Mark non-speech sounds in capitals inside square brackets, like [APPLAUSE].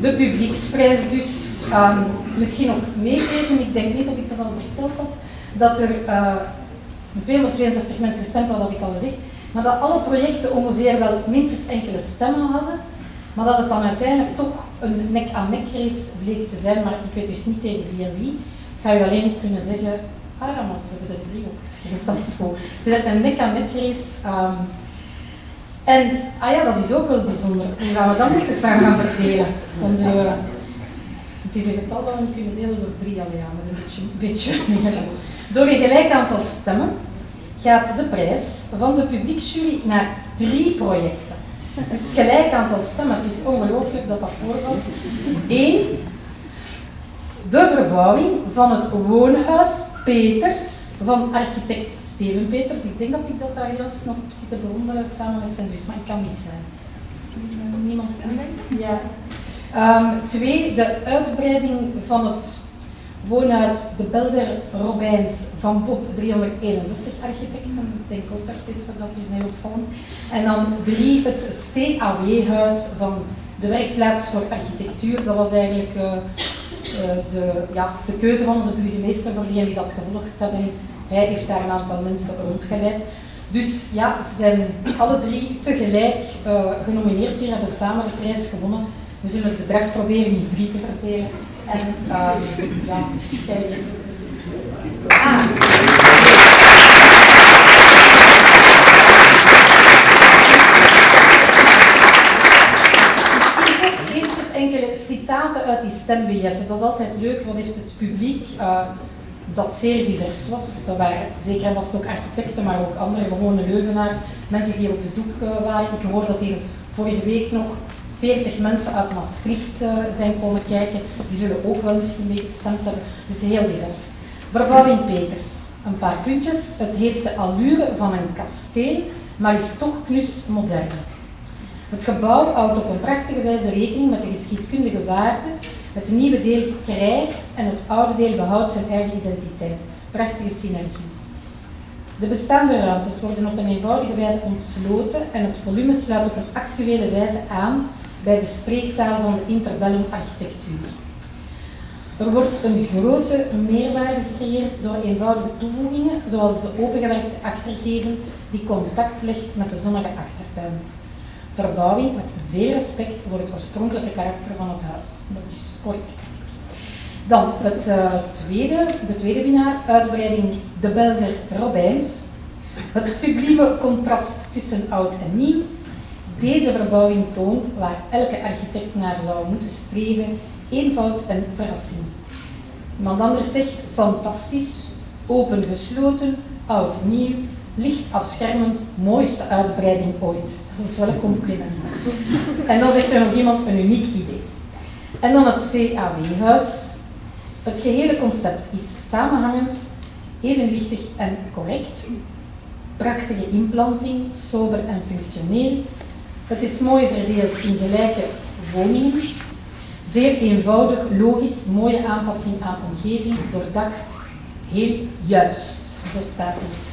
De publieksprijs dus. Ehm, misschien nog meegeven, ik denk niet dat ik dat al verteld had, dat er uh, eh, 262 mensen gestemd hadden, dat ik al gezegd, maar dat alle projecten ongeveer wel minstens enkele stemmen hadden, maar dat het dan uiteindelijk toch een nek-aan-nek race bleek te zijn, maar ik weet dus niet tegen wie en wie. Ik ga u alleen kunnen zeggen, ah ja, maar ze hebben er drie opgeschreven, [LAUGHS] dat is goed. Dus dat een nek-aan-nek race. Um, en, ah ja, dat is ook wel bijzonder. Hoe gaan we dan moeten gaan verdelen? Het is een getal dat we niet kunnen delen door drie, met een beetje, beetje meer. Door een gelijk aantal stemmen gaat de prijs van de publieksjury naar drie projecten. Dus gelijk aantal stemmen, het is ongelooflijk dat dat voorkomt. Eén, de verbouwing van het woonhuis Peters van architect Steven Peters. Ik denk dat ik dat daar juist nog zit te bewonderen samen met zijn zus, maar ik kan niet zijn. Niemand? Niemand? Ja. Um, twee, de uitbreiding van het woonhuis De Belder Robijns van Bob 361 architecten. Ik denk ook dat Peter dat is heel opvallend. En dan drie, het CAW-huis van de werkplaats voor architectuur. Dat was eigenlijk uh, de, ja, de keuze van onze burgemeester voor die dat gevolgd hebben hij heeft daar een aantal mensen rondgeleid. Dus ja, ze zijn alle drie tegelijk uh, genomineerd hier, hebben samen de prijs gewonnen. We zullen het bedrag proberen in drie te verdelen. En uh, ja, kijk Ah. enkele citaten uit die stembiljetten. Dat is altijd leuk, wat heeft het publiek uh, dat zeer divers was. Dat waren zeker en vast ook architecten, maar ook andere gewone Leuvenaars, mensen die op bezoek uh, waren. Ik hoor dat hier vorige week nog 40 mensen uit Maastricht uh, zijn komen kijken. Die zullen ook wel misschien meegestemd hebben. Dus heel divers. Verbouwing Peters, een paar puntjes. Het heeft de allure van een kasteel, maar is toch knus modern. Het gebouw houdt op een prachtige wijze rekening met de geschiedkundige waarde het nieuwe deel krijgt en het oude deel behoudt zijn eigen identiteit. Prachtige synergie. De bestaande ruimtes worden op een eenvoudige wijze ontsloten en het volume sluit op een actuele wijze aan bij de spreektaal van de interbellum architectuur. Er wordt een grote meerwaarde gecreëerd door eenvoudige toevoegingen, zoals de opengewerkte achtergevel die contact legt met de zonnige achtertuin verbouwing met veel respect voor het oorspronkelijke karakter van het huis. Dat is correct. Dan het uh, tweede, de tweede winnaar, uitbreiding De Belder Robijns. Het sublieme contrast tussen oud en nieuw. Deze verbouwing toont waar elke architect naar zou moeten streven, eenvoud en verrassing. Iemand anders zegt fantastisch, open gesloten, oud nieuw, licht afschermend, mooiste uitbreiding ooit. Dat is wel een compliment. En dan zegt er nog iemand een uniek idee. En dan het CAW-huis. Het gehele concept is samenhangend, evenwichtig en correct. Prachtige implanting, sober en functioneel. Het is mooi verdeeld in gelijke woningen. Zeer eenvoudig, logisch, mooie aanpassing aan omgeving, doordacht, heel juist. Zo staat hij